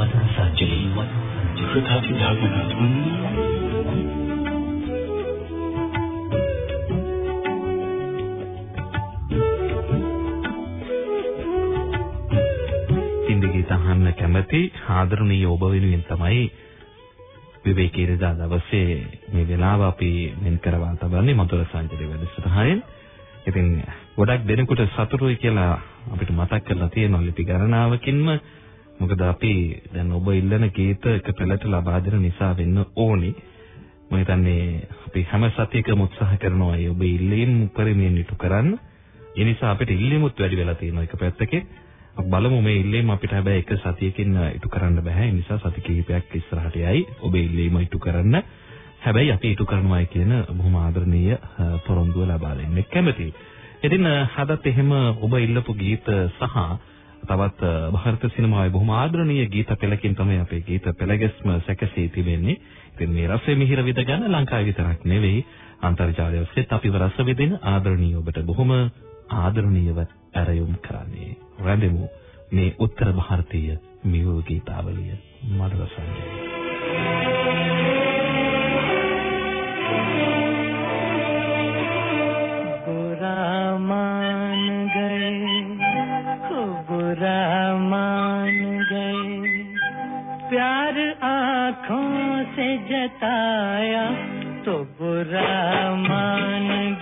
මතසංජලි මතසංජලි කෘතාති හින්දි ගීත අහන්න කැමති ආදරණීය ඔබ වෙනුවෙන් තමයි විවේකී රදා දවසේ මේ වෙලාව අපි මෙන් කරවා තබන්නේ මధుර සංජය වැඩසටහනෙන්. ඉතින් ගොඩක් දෙනෙකුට සතුටුයි කියලා අපිට මතක් කරලා තියෙනවා ලිපි ගණනාවකින්ම. මොකද අපි දැන් ඔබ ඉල්ලන ගීත එක පෙළට ලබා දෙන නිසා වෙන්න ඕනි. මම හිතන්නේ අපි හැම සතියකම උත්සාහ කරනවා ඒ ඔබ ඉල්ලීම් උපරිමයෙන් ඉටු කරන්න. ඒ නිසා අපිට ඉල්ලීමුත් වැඩි වෙලා තියෙනවා එක පැත්තකින්. අපි බලමු මේ ඉල්ලීම අපිට හැබැයි එක සතියකින් ඉටු කරන්න බෑ. ඒ නිසා සති කිහිපයක් ඉස්සරහට යයි ඔබේ ඉල්ලීම ඉටු කරන්න. හැබැයි අපි ඉටු කරනවායි කියන බොහොම ආදරණීය අ, පොරොන්දුව ලබා දෙන්න කැමතියි. ඉතින් අ, අදත් එහෙම ඔබ ඉල්ලපු ගීත සහ තවත් අ, ಭಾರತ සිනමාවේ බොහොම ආදරණීය ගීත පෙළකින් තමයි අපේ ගීත පෙළගැස්ම සැකසී තිබෙන්නේ. ඉතින් මේ රසය මිහිර විඳ ගන්න ලංකාවේ විතරක් නෙවෙයි අන්තර්ජාලය ඔස්සේත් අපිව රස විඳින ආදරණීය ඔබට බොහොම ආදරණීයව ඇරයුම් කරන්නේ. රැඳෙමු මේ උත්තර ಭಾರತೀಯ මියුරු ගීතාවලිය මඩල සංජය. آنکھوں سے جتایا تو برا مان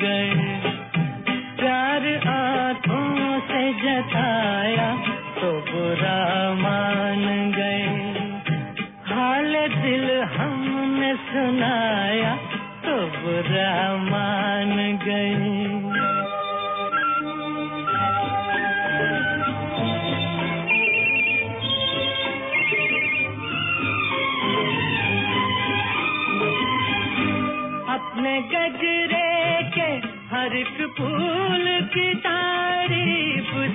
پھول کی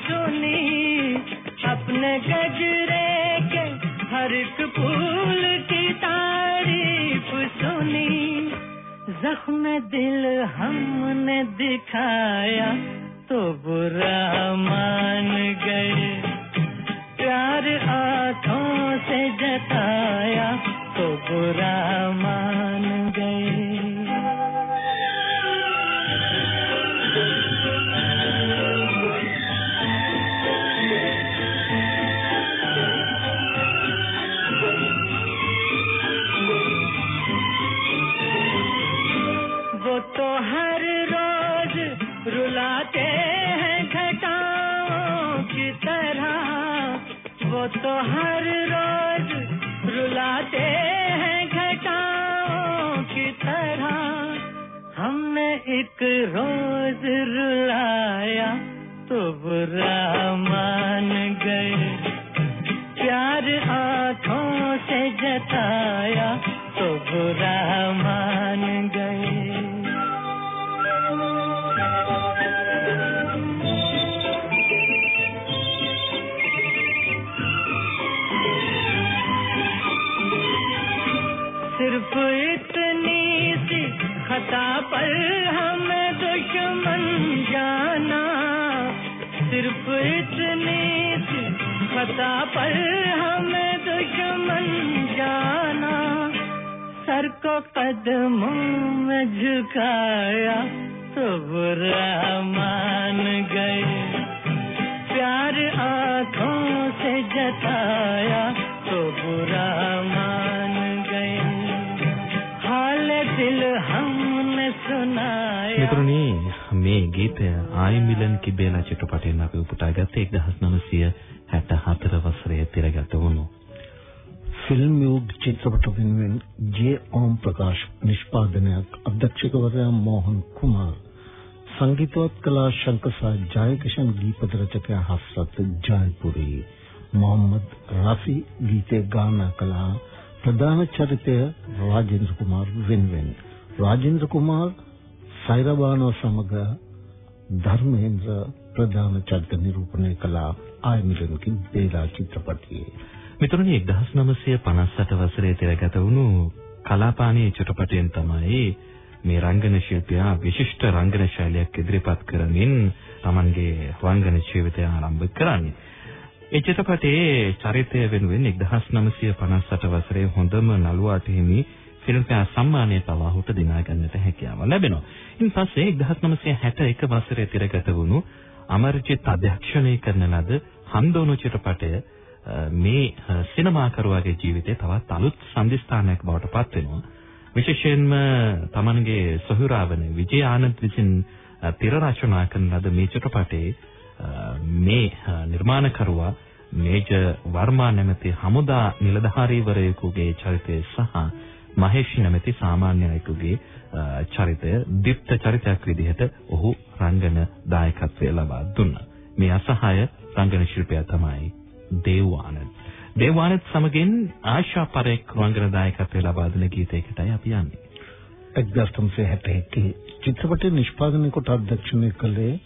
سنی، اپنے گجرے کے ہر ایک پھول کی تعریف زخم دل ہم نے دکھایا بلاتے ہیں گھٹاؤں کی طرح۔ وہ تو ہر روز رلاتے ہیں گھٹاؤں کی طرح۔ ہم نے ایک روز رلایا تو برا مان گئے۔ پیار آنکھوں سے جتایا تو برا مان گئے پر ہمیں دشمن جانا، صرف اتنے خطا پر ہمیں دشمن جانا۔ سر کو قدموں میں جھکایا تو برا مان گئے۔ پیار آنکھوں سے جتایا تو برا مان මිතුරුනි මේ ගීතය ආයි මිලන් කිබේලා චිත්‍රපටයෙන් අපි උපුටා ගත්තේ 1964 වසරේ තිරගත වුණු. ෆිල්ම් යුග් චිත්‍රපට වෙනුවෙන් ජේ ඕම් ප්‍රකාශ් නිෂ්පාදනයක් අධ්‍යක්ෂකවරයා මෝහන් කුමාර්. සංගීතවත් කලා ශංකසා ජයකිෂන් ගීපද රචකයා හස්රත් ජයපුරි. මොහම්මද් රෆි ගීතේ ගායනා කළා. ප්‍රධාන චරිතය රාජේන්ද්‍ර කුමාර් වෙනුවෙන්. රාජේන්ද්‍ර කුමාර් සෛරබානෝ සමග ධර්මේන්ද්‍ර ප්‍රධාන චරිත නිරූපණය කළා ආයමිලන්කින් බේලා චිත්‍රපටයේ මිතුරුනි 1958 වසරේ තිරගත වුණු කලාපානී චිත්‍රපටයෙන් තමයි මේ රංගන ශිල්පියා විශිෂ්ට රංගන ශෛලියක් ඉදිරිපත් කරමින් Tamanගේ රංගන ජීවිතය ආරම්භ කරන්නේ. ඒ චිත්‍රපටයේ චරිතය වෙනුවෙන් 1958 වසරේ හොඳම නළුවාට හිමි ෆිල්ම්ෆෙයාර් සම්මානය පවා ඔහුට දිනා ගන්නට හැකියාව ලැබෙනවා. ඉන් පස්සේ 1961 වසරේ තිරගත වුණු අමරජිත් අධ්‍යක්ෂණය කරන ලද හන්දෝනු චිත්‍රපටය මේ සිනමාකරුවාගේ ජීවිතේ තවත් අලුත් සම්දිස්ථානයක් බවට පත් වෙනවා. විශේෂයෙන්ම තමන්ගේ සොහුරාවන විජය ආනන්ද විසින් තිර රචනා කරන ලද මේ චිත්‍රපටයේ මේ නිර්මාණකරුවා මේජර් වර්මා නැමැති හමුදා නිලධාරීවරයෙකුගේ චරිතය සහ මහේෂ් නැමැති සාමාන්‍ය අයෙකුගේ චරිතය දීප්ත චරිතයක් විදිහට ඔහු රංගන දායකත්වය ලබා දුන්නා. මේ අසහාය රංගන ශිල්පියා තමයි දේව් ආනන්ද. දේව් ආනන්ද සමගින් ආශා පරේක් රංගන දායකත්වය ලබා දුන ගීතයකටයි අපි යන්නේ. 1961 චිත්‍රපටය නිෂ්පාදනය කොට අධ්‍යක්ෂණය කළේ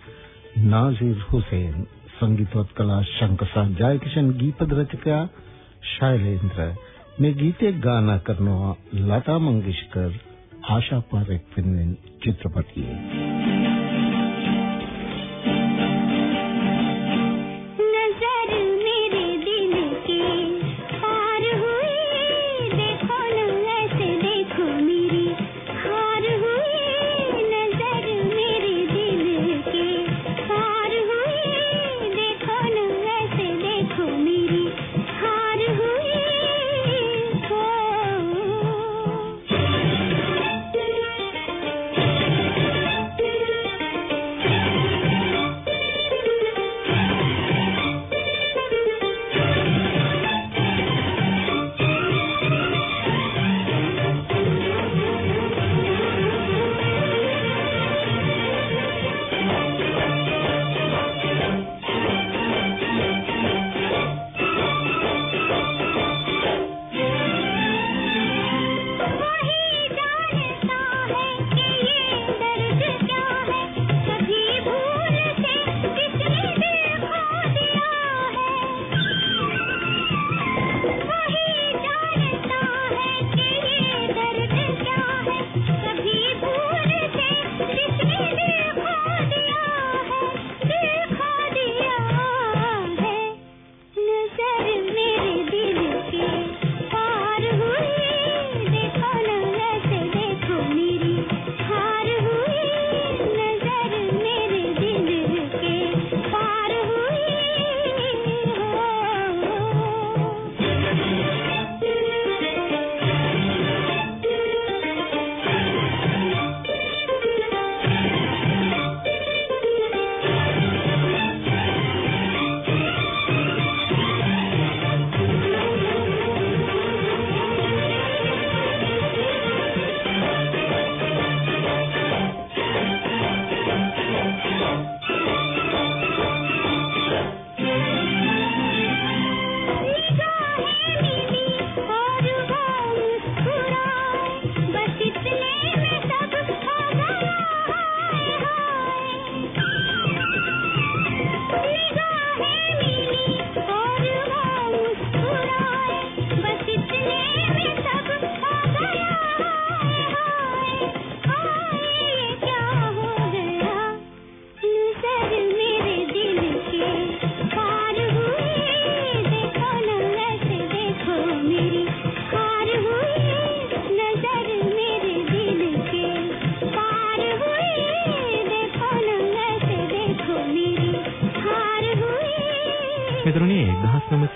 නාසිර් හුසේන් සංගීතවත් කලා ශංකසා ජයකිෂන් ගීපද රචකයා ශෛලේන්ද්‍ර මේ ගීතය ගායනා කරනවා ලතා මංගেশකර් ආශා පාරෙක් වෙනුවෙන් චිත්‍රපටයේ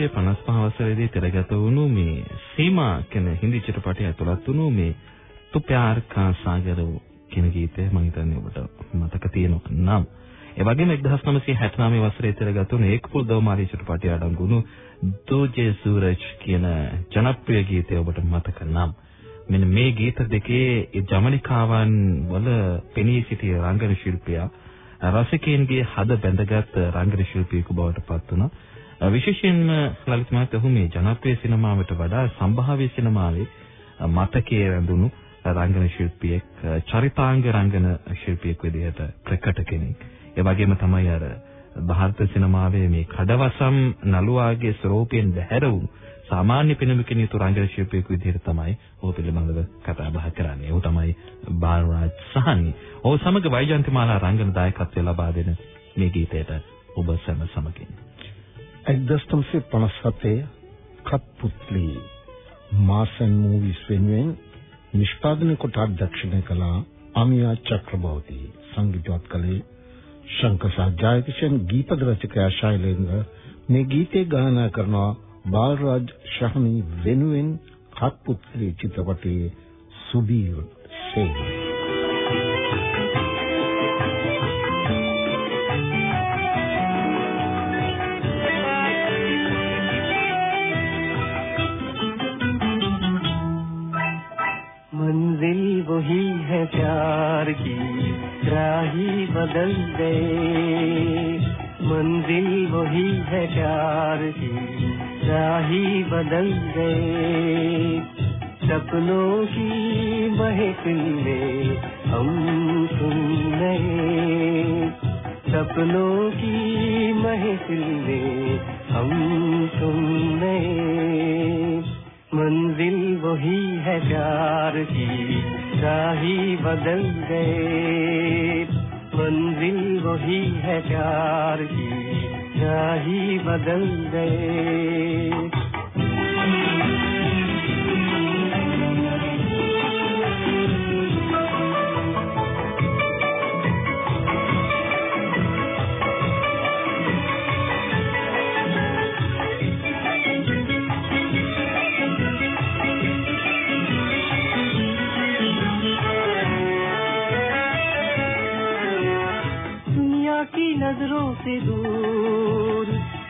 1955 වසරේදී තිරගත වුණු මේ සීමා කියන හින්දි චිත්‍රපටය ඇතුළත් වුණු මේ තු ප්යාර් කා සාගර කියන ගීතය මම හිතන්නේ ඔබට මතක තියෙනවා නම් ඒ වගේම 1969 වසරේ තිරගත වුණු ඒක පුල් දෝමාරි චිත්‍රපටය අඩංගු වුණු දෝජේ සූරජ් කියන ජනප්‍රිය ගීතය ඔබට මතක නම් මෙන්න මේ ගීත දෙකේ ඒ ජමනිකාවන් වල පෙනී සිටිය රංගන ශිල්පියා රසිකයන්ගේ හද බැඳගත් රංගන ශිල්පියෙකු බවට පත් වුණා. විශේෂයෙන්ම ලලිත් මහතා ඔහු මේ ජනප්‍රිය සිනමාවට වඩා සම්භාව්‍ය සිනමාවේ මතකයේ රැඳුණු රංගන ශිල්පියෙක් චරිතාංග රංගන ශිල්පියෙක් විදිහට ප්‍රකට කෙනෙක්. ඒ වගේම තමයි අර ಭಾರತ සිනමාවේ මේ කඩවසම් නළුවාගේ ස්වරූපයෙන් බැහැර වුණු සාමාන්‍ය පෙනුමකින් යුතු රංගන ශිල්පියෙකු විදිහට තමයි ඔහු පිළිබඳව කතා බහ කරන්නේ. ඔහු තමයි බාලරාජ් සහනි. ඔහු සමග වෛජන්තිමාලා රංගන දායකත්වය ලබා දෙන මේ ගීතයට ඔබ සැම සමගින් 1957 කත්පුත්ලි මාසන් මූවිස් වෙනුවෙන් නිෂ්පාදනය කොට අධ්‍යක්ෂණය කළ අමියා චක්‍රබෝධි. සංගීතවත් කළේ ශංකර් ජයකිෂන් ගීපද රචකයා ශෛලේන්ද්‍ර. මේ ගීතේ ගායනා කරනවා බාලරාජ් ශහනි වෙනුවෙන් කත්පුත්ලි චිත්‍රපටයේ සුබීර් සේන. بدل دے۔ منزل وہی ہے پیار کی، راہی بدل دے۔ سپنوں کی مہک لے ہم سن گئے سپنوں کی مہک لے ہم سن گئے منزل وہی ہے پیار کی، راہی بدل گئے منزل وہی ہے پیار کی شاہی بدل گئے سے دور،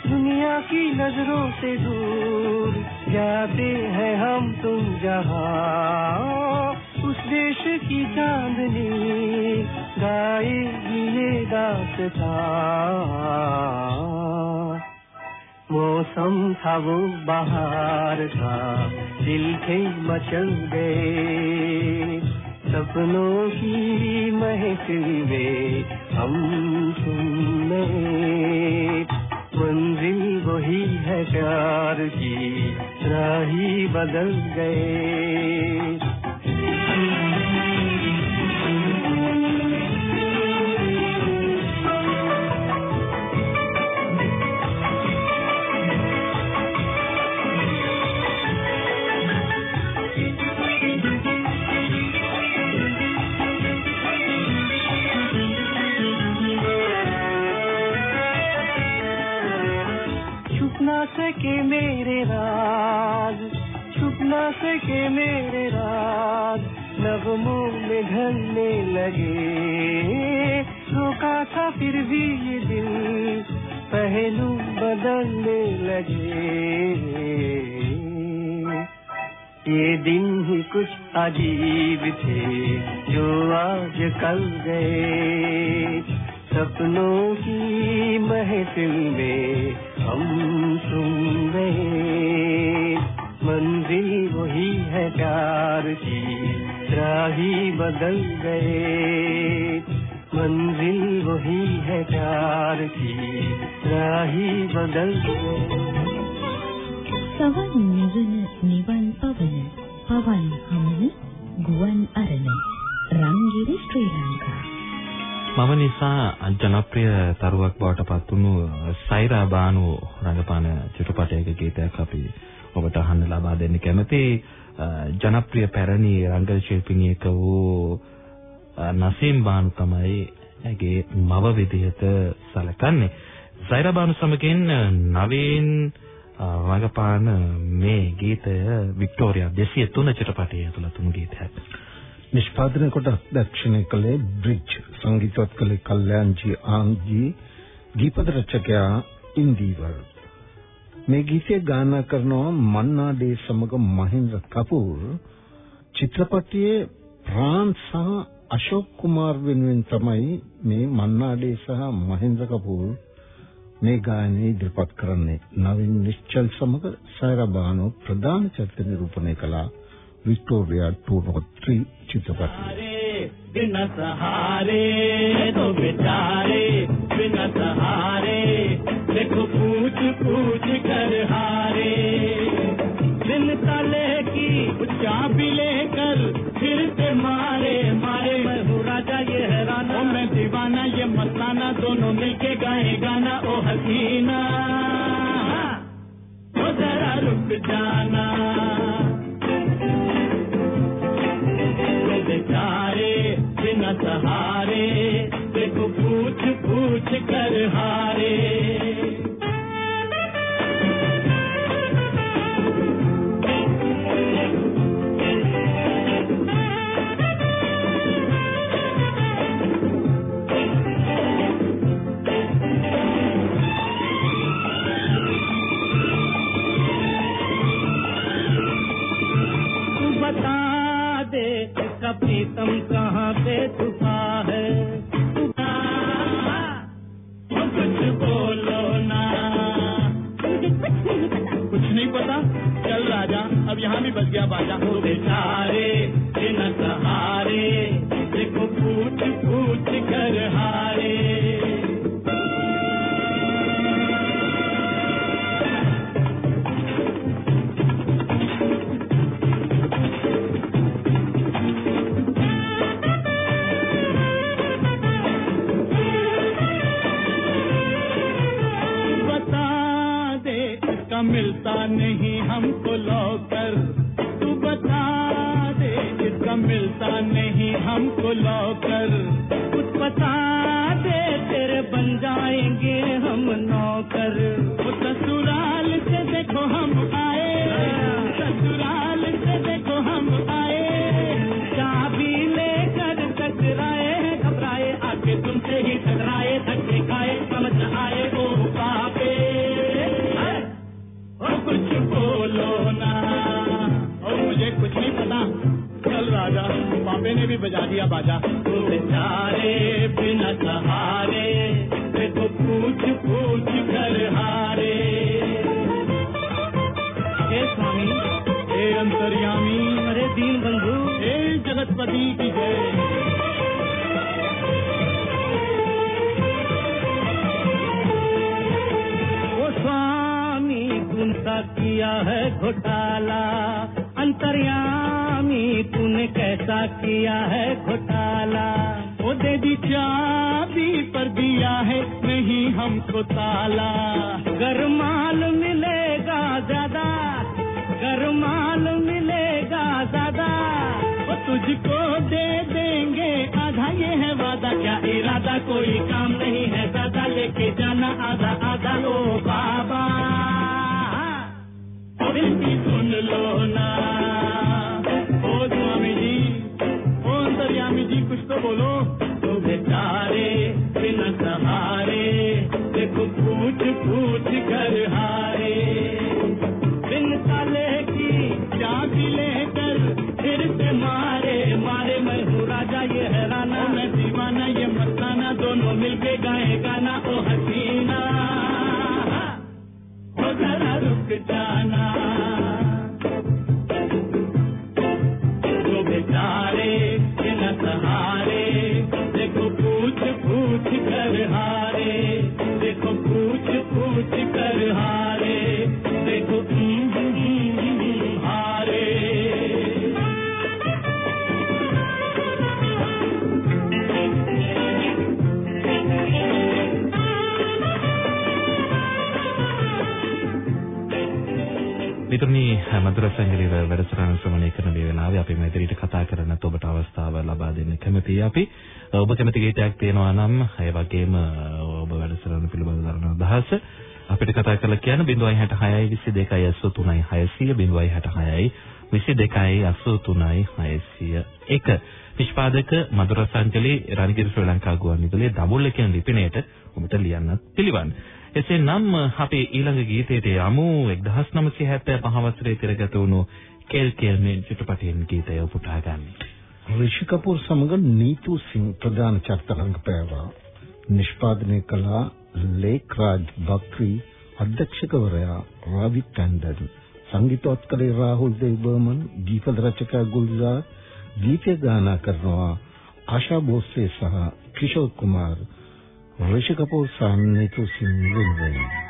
دنیا کی نظروں سے دور، جاتے ہیں ہم تم جہاں، اس دیش کی چاندنی، گائے گی یہ داس تھا موسم تھا وہ، بہار تھا، دل کے مچل گئے سپنوں کی مہک میں ہم تم منزل وہی ہے پیار کی راہی بدل گئے۔ سکے میرے راز، چھپ نہ سکے میرے راز۔ نغموں میں ڈھلنے لگے۔ روکا تھا پھر بھی یہ دل، پہلو بدلنے لگے۔ یہ دن ہی کچھ عجیب تھے جو آج کل گئے۔ سپنوں کی تمے ہم تم رہے منزل وہی ہے پیار کی، راہی بدل گئے۔ منزل وہی ہے پیار کی، راہی بدل گئے۔ سون نزن نون پون ہم گون ارن۔ رنگیری شری لنکا۔ මම නිසා ජනප්‍රිය තරුවක් බවට පත් වුණු සයිරා බානු රංගපාන චිත්‍රපටයක ගීතයක් අපි ඔබට අහන්න ලබා දෙන්න කැමතියි. ජනප්‍රිය පැරණි රංගන ශිල්පිනියක වූ නසීම් බානු තමයි ඇගේ මව විදිහට සැලකන්නේ. සයිරා බානු සමගින් නවීන් රඟපාන මේ ගීතය වික්ටෝරියා 203 චිත්‍රපටයේ ඇතුළත් වුණු ගීතයක්. නිෂ්පාදනය කොට අධ්‍යක්ෂණය කළේ බ්‍රිජ් සංගීතවත් කළේ කල්යාන්ජී ආන්ජී ගීපද රචකයා ඉන්දීවර් මේ ගීතය ගායනා කරනවා මන්නා ඩේ සමග මහින්ද්‍ර කපූර්. චිත්‍රපටයේ ප්‍රාන් සහ අශෝක් කුමාර් වෙනුවෙන් තමයි මේ මන්නා ඩේ සහ මහින්ද්‍ර කපූර් මේ ගායනය ඉදිරිපත් කරන්නේ. නවින් නිශ්චල් සමග සයරා බානු ප්‍රධාන චරිත නිරූපණය කළ. وکٹوریا ٹو نوٹ تھری چترپتی سہارے سہارے پوچھ پوچھ کر ہارے کی لے کر پھر سے مارے مارے یہ میں یہ دونوں مل کے گائے گانا او ذرا رک جانا कर हारे ہم بچ گیا بادشاہ ملتا نہیں ہم کو لو کر۔ تو بتا دے جس کا ملتا نہیں ہم کو لو کر۔ بوبے نے بھی بجا دیا باجا۔ بیچارے بنا سہارے دیکھو پوچھ پوچھ کر ہارے۔ اے سوامی اے انتریامی ارے دین بندھو اے جگت پتی کی جے۔ کیا ہے گھوٹالا۔ انتریاں نے کیسا کیا ہے گھوٹالا وہ دے دی چابی پر دیا ہے، نہیں ہم کو تالا۔ گر مال ملے گا زیادہ، گر مال ملے گا زیادہ۔ وہ تجھ کو دے دیں گے آدھا، یہ ہے وعدہ۔ کیا ارادہ کوئی کام نہیں ہے دادا لے کے جانا آدھا آدھا لو بابا۔ دل کی سن لو نا۔ تو بولو، تو بیچارے بن سہارے، دیکھو پوچھ پوچھ کر ہارے۔ بن سالے کی چابی لے کر پھر سے مارے مارے میں ہوں راجا، یہ حیرانہ۔ میں دیوانہ، یہ مستانہ، دونوں مل کے گائے گانا او حسینہ۔ ہاں۔ ذرا رک جانا۔ මధుර සංගීත වැඩසටහන ශ්‍රවණය කරන මේ වෙලාවේ අපි මේ ඉදිරියට කතා කරන්නත් ඔබට අවස්ථාව ලබා දෙන්න කැමතියි අපි. ඔබ කැමති ගීතයක් තියෙනවා නම් ඒ වගේම ඔබ වැඩසටහන පිළිබඳව දරන අදහස අපිට කතා කරලා කියන්න 066 22 83 600 066 22 83 601 නිෂ්පාදක මధుර සංජලි රණගිරි ශ්‍රී ලංකා ගුවන්විදුලියේ දඹුල්ල කියන ලිපිණයට ඔබට ලියන්නත් පිළිවන්. එසේනම් අපේ ඊළඟ ගීතයට යමු 1975 වසරේ තිරගත වුණු කෙල් කෙල් මේ චිත්‍රපටයෙන් ගීතය උපුටා ගන්න. ඍෂි කපූර් සමග නීතු සිං ප්‍රධාන චරිත රංගපෑවා. නිෂ්පාදනය කළ ලේක් රාජ් බක්රි අධ්‍යක්ෂකවරයා රවි ටන්ඩන් සංගීතෝත්කලේ රාහුල් දේවබර්මන් ගීත රචකයා ගුල්සාර් ගීත ගායනා කරනවා ආශා භෝස්ලේ සහ කිෂෝර් කුමාර් ඍෂි කපූර් සහ නීතු සිං වෙනුවෙන්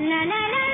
La la la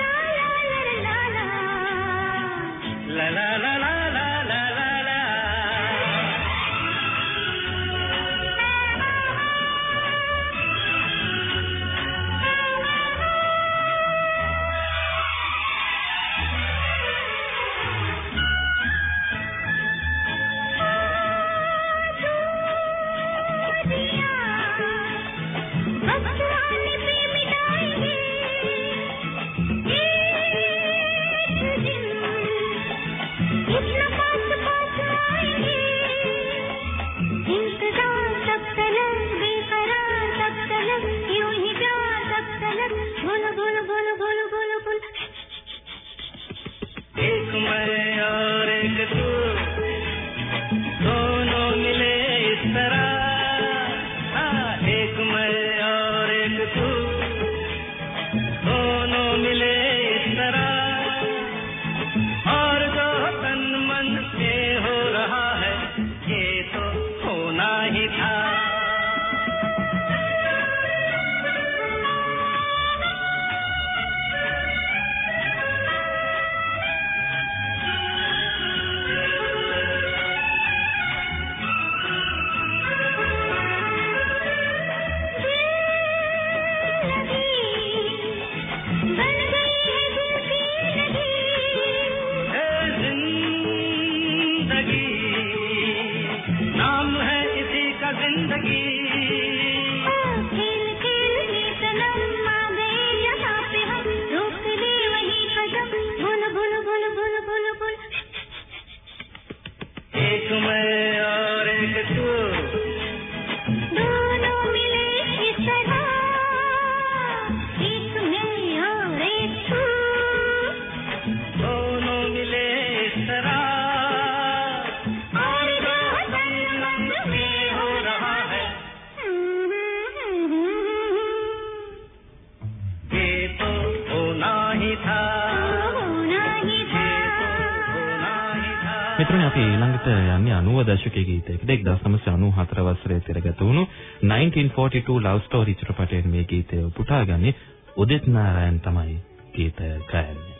90 දශකයේ ගීතයකට 1994 වසරේ තිරගත වුණු 1942 Love Story චිත්‍රපටයෙන් මේ ගීතය පුටාගන්නේ උදිත් නාරයන් තමයි ගීතය ගයන්නේ.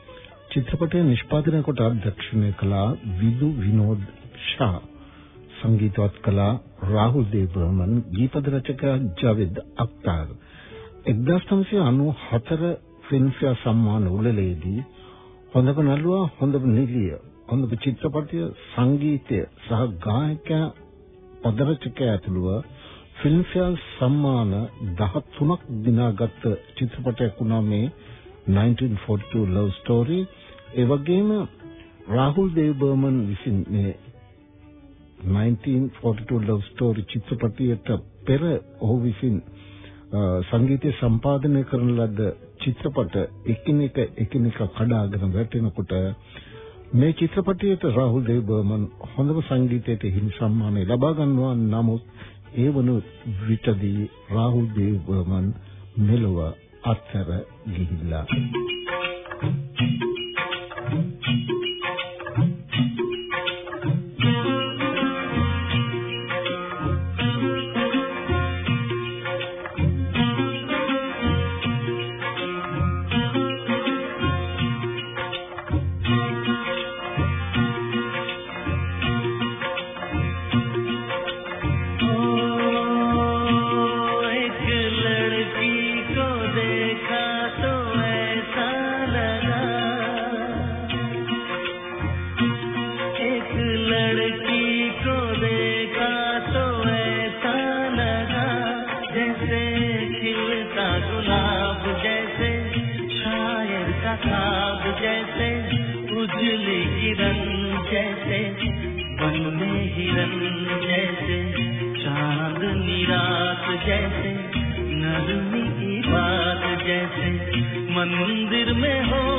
චිත්‍රපටය නිෂ්පාදනය කොට අධ්‍යක්ෂණය කළ විදු විනෝද් ෂා සංගීතවත් කළ රාහුල් දේවබර්මන් ගීපද රචකයා ජාවෙද් අක්තාර් 1994 ෆිල්ම්ෆෙයාර් සම්මාන උළෙලේදී හොඳම නළුවා හොඳම නිළිය හොඳම චිත්‍රපටය සංගීතය සහ ගායකයා පද රචකයා ඇතුළුව ෆිල්ම්ෆෙයාර් සම්මාන 13ක් දිනාගත් චිත්‍රපටයක් වුණා මේ 1942 love story. ඒ වගේම රාහුල් දේවබර්මන් විසින් මේ 1942 love story චිත්‍රපටයට පෙර ඔහු විසින් සංගීතය සම්පාදනය කරන ලද චිත්‍රපට එකිනෙක එකිනෙක කඩාගෙන වැටෙනකොට මේ චිත්‍රපටයට රාහුල් දේවබර්මන් හොඳම සංගීතයට හිමි සම්මානය ලබා ගන්නවා. නමුත් ඒ වන විටදී රාහුල් දේවබර්මන් මෙලොව අත්හැර ගිහිල්ලා एक جیسے نرمی کی بات جیسے مندر میں ہو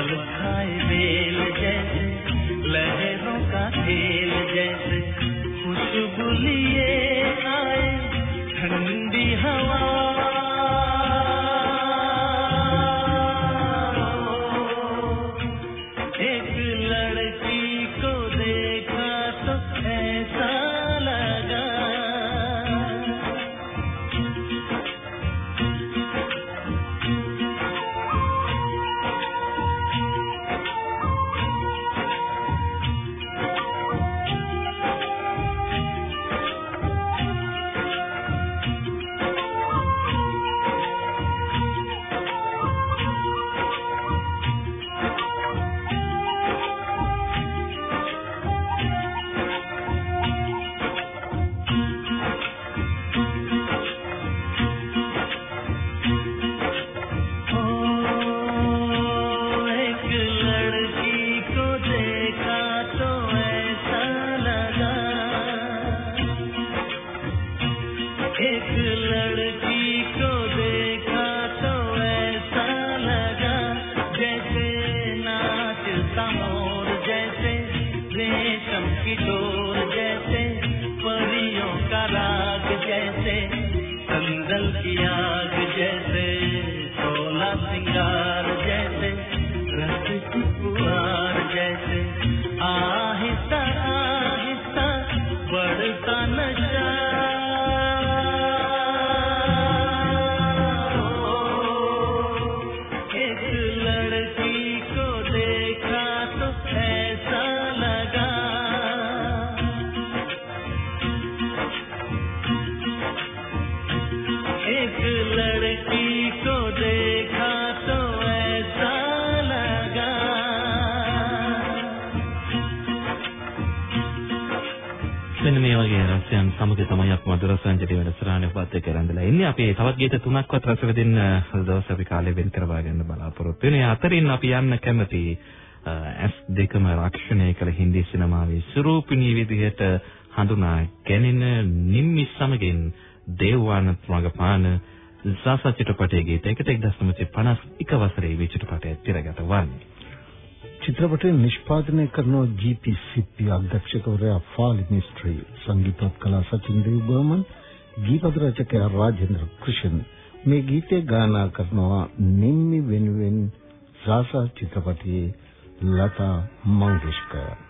پل جیسے لہروں کا کھیل جیسے خوشبو ඉන්නේ. අපි තවත් ගීත තුනක්වත් රස විඳින්න දවස් අපි කාලේ වෙන් කරවා ගන්න බලාපොරොත්තු වෙනවා. අතරින් අපි යන්න කැමති ඇස් දෙකම රක්ෂණය කළ හින්දි සිනමාවේ සුරූපිනී විදිහට හඳුනා ගැනෙන නිම්මි සමගින් දේවානත් රංගපාන සාසා චිත්‍රපටයේ ගීතයකට 1951 වසරේ මේ චිත්‍රපටය තිරගත වන්නේ. චිත්‍රපටය නිෂ්පාදනය කරන ජී.පී. සිප්පි අධ්‍යක්ෂකවරයා ෆාලි මිස්ත්‍රි සංගීතවත් කලා සචින් දේවබර්මන් ගීපද රචකයා රාජේන්ද්‍ර කෘෂන් මේ ගීතය ගායනා කරනවා නිම්මි වෙනුවෙන් සාසා චිත්‍රපටයේ ලතා මංගেশකර්.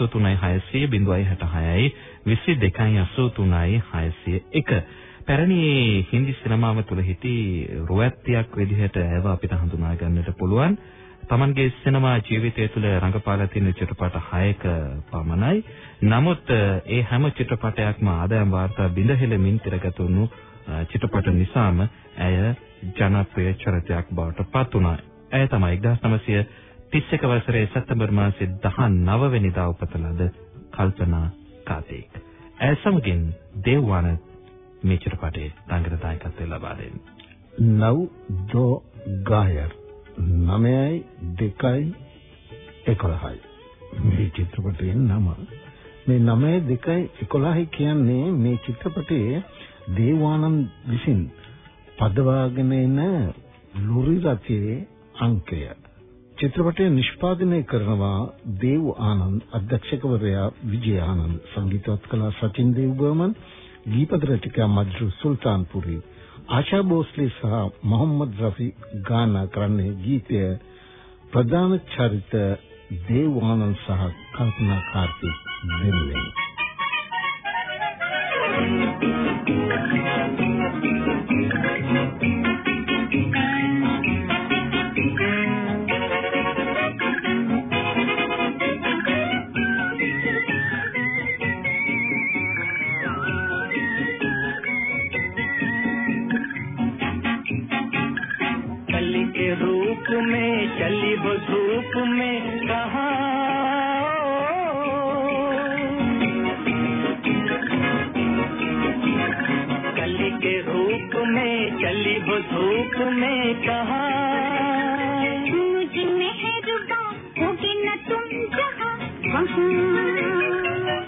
22 600 066 22 පැරණි හින්දි සිනමාව තුළ හිටි රුවැත්තියක් විදිහට ඇව අපිට හඳුනා ගන්නට පුළුවන් තමන්ගේ සිනමා ජීවිතය තුළ රඟපාලා තියෙන චිත්‍රපට 6ක පමණයි. නමුත් ඒ හැම චිත්‍රපටයක්ම ආදායම් වාර්තා බිඳහෙළමින් තිරගත වුණු චිත්‍රපට නිසාම ඇය ජනප්‍රිය චරිතයක් බවට පත් වුණා. ඇය තමයි 1931 වසරේ සැප්තැම්බර් මාසයේ 19 වෙනිදා උපත ලද කල්පනා කාතේක්. ඇය සමගින් දේවාන මේ චිත්‍රපටයේ රංගන දායකත්වය ලබා දෙන්නේ. නව් දෝ ගායර් 9යි 2යි 11යි මේ චිත්‍රපටයේ නම මේ 9යි 2යි 11යි කියන්නේ මේ චිත්‍රපටයේ දේවානන්ද විසින් පදවාගෙන එන ලුරි රථයේ අංකය චිත්‍රපටය නිෂ්පාදනය කරනවා දේව් ආනන්ද අධ්‍යක්ෂකවරයා විජය ආනන්ද සංගීතවත් කලා සචින් දේව්බර්මන් ගීපද රචකයා මජ්රු සුල්තාන්පුරි ආශා භෝස්ලේ සහ මොහම්මද් රෆි ගානා කරන්නේ ගීතය ප්‍රධාන චරිත දේව් ආනන්ද සහ කල්පනා කාර්තික් දෙන්නේ कली میں کہا میں ہے تم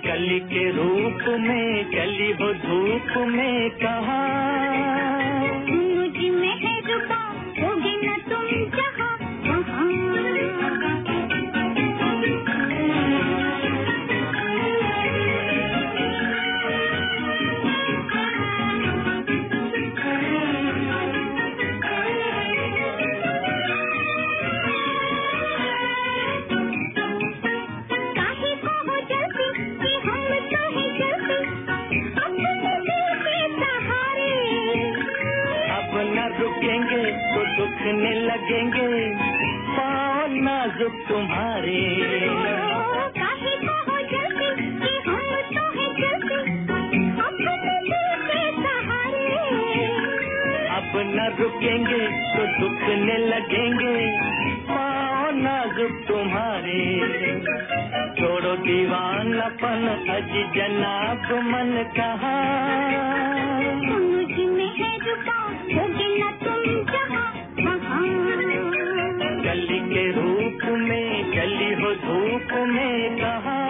کلی کے روپ میں کلی وہ دھوپ میں کہا جھکیں گے تو جھکنے لگیں گے۔ پاؤ ناز تمہارے۔ چھوڑو دیوان پن اج جناب من کہا گلی کے روپ میں گلی ہو دھوپ میں کہاں۔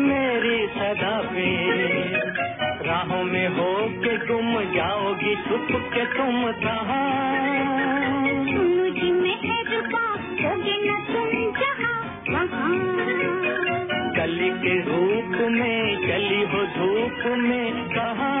میری صدا پہ۔ راہوں میں ہو کے تم جاؤ گی چھپ کے تم کہاں گلی کے روپ میں گلی ہو دھوپ میں کہاں؟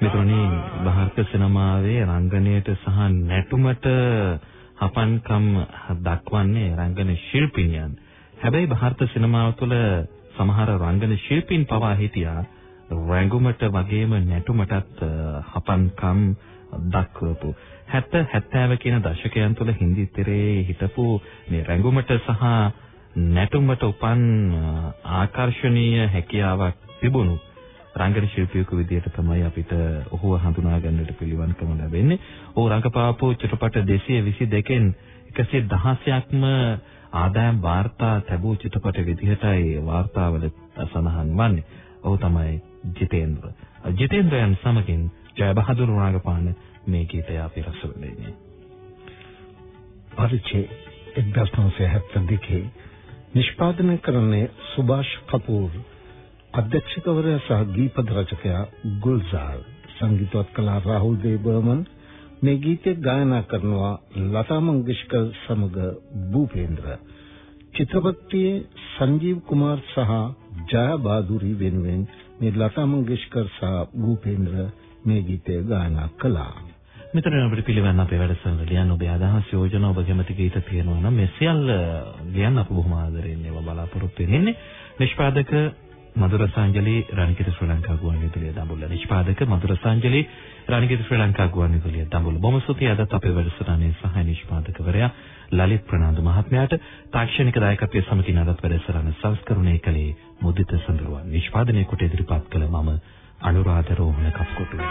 මෙතනනි ಭಾರತ සිනමාවේ රංගනයට සහ නැටුමට හපන්කම් දක්වන්නේ රංගන ශිල්පිනියන්. හැබැයි ಭಾರತ සිනමාව තුළ සමහර රංගන ශිල්පීන් පවා හිටියා රංගුමට වගේම නැටුමටත් හපන්කම් දක්වපු 70 70 කියන දශකයන් තුළ හින්දි තිරේ හිටපු මේ රංගුමට සහ නැටුමට උපන් ආකර්ෂණීය හැකියාවක් තිබුණා. රංගන ශිල්පියෙකු විදිහට තමයි අපිට ඔහුව හඳුනා ගන්නට පිළිවන්කම ලැබෙන්නේ. ඔහු රංගපාපු චිත්‍රපට 222න් 116ක්ම ආදායම් වාර්තා ලැබූ චිත්‍රපට විදිහටයි වාර්තාවල සඳහන් වන්නේ. ඔහු තමයි ජිතේන්ද්‍ර. ජිතේන්ද්‍රයන් සමගින් ජයබහදුර රාගපාන මේ ගීතය අපි රස විඳින්නේ. පරිචය 1972 නිෂ්පාදනය කරන්නේ සුභාෂ් කපූර් අධ්‍යක්ෂකවරයා සහ ගීපද රචකයා ගුල්සාර් සංගීතවත් කලා රාහුල් දේවබර්මන් මේ ගීතය ගායනා කරනවා ලතා මංගেশකර් සමග භූපේන්ද්‍ර. චිත්‍රපටයේ සංජීව් කුමාර් සහ ජයා බාදුරි වෙනුවෙන් මේ ලතා මංගেশකර් සහ භූපේන්ද්‍ර මේ ගීතය ගායනා කළා. මෙතන අපිට පිළිවන්න අපේ වැඩසටහන ලියන්න ඔබේ අදහස් යෝජනා ඔබ කැමති ගීත තියෙනවා නම් මේ සියල්ල ලියන්න අප බොහොම ආදරෙන් ඒවා බලාපොරොත්තු වෙන්නේ. නිෂ්පාදක මధుරසාංජලි රණිකිත ශ්‍රී ලංකා ගුවන්විදුලිය දඹුල්ල. නිෂ්පාදක මధుරසාංජලි රණිකිත ශ්‍රී ලංකා ගුවන්විදුලිය දඹුල්ල. බොහොම ස්තුතියි. අදත් අපේ වැඩසටහනේ සහාය නිෂ්පාදකවරයා ලලිත් ප්‍රනාන්දු මහත්මයාට තාක්ෂණික දායකත්වයේ සමගින් අදත් වැඩසටහන සංස්කරණය කළේ මුදිත සඳරුවන්. නිෂ්පාදනය කොට ඉදිරිපත් කළ මම අනුරාධ රෝහණ කප්කොටුව.